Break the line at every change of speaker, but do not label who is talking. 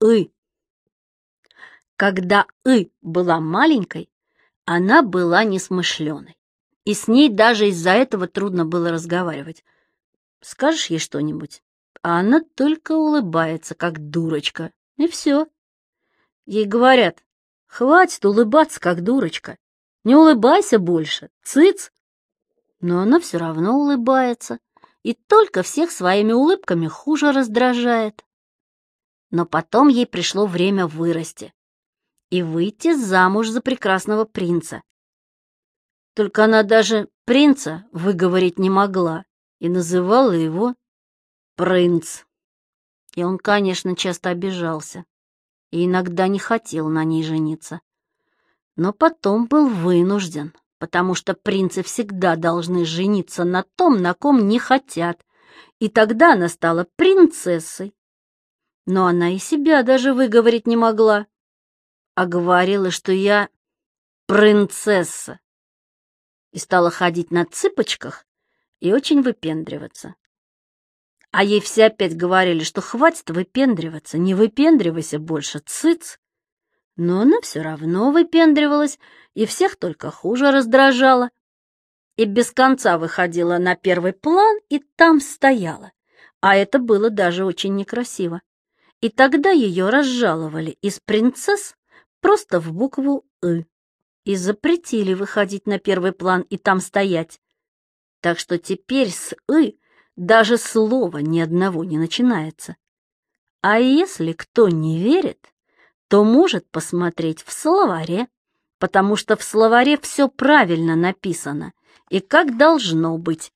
«ы». Когда «ы» была маленькой, она была несмышленой, и с ней даже из-за этого трудно было разговаривать. Скажешь ей что-нибудь, а она только улыбается, как дурочка, и все. Ей говорят, хватит улыбаться, как дурочка, не улыбайся больше, цыц. Но она все равно улыбается, и только всех своими улыбками хуже раздражает. Но потом ей пришло время вырасти и выйти замуж за прекрасного принца. Только она даже принца выговорить не могла и называла его принц. И он, конечно, часто обижался и иногда не хотел на ней жениться. Но потом был вынужден, потому что принцы всегда должны жениться на том, на ком не хотят, и тогда она стала принцессой. Но она и себя даже выговорить не могла, а говорила, что я принцесса, и стала ходить на цыпочках и очень выпендриваться. А ей все опять говорили, что хватит выпендриваться, не выпендривайся больше, цыц. Но она все равно выпендривалась и всех только хуже раздражала. И без конца выходила на первый план и там стояла. А это было даже очень некрасиво. И тогда ее разжаловали из принцесс просто в букву «ы» и запретили выходить на первый план и там стоять. Так что теперь с «ы» даже слова ни одного не начинается. А если кто не верит, то может посмотреть в словаре, потому что в словаре все правильно написано и как должно быть,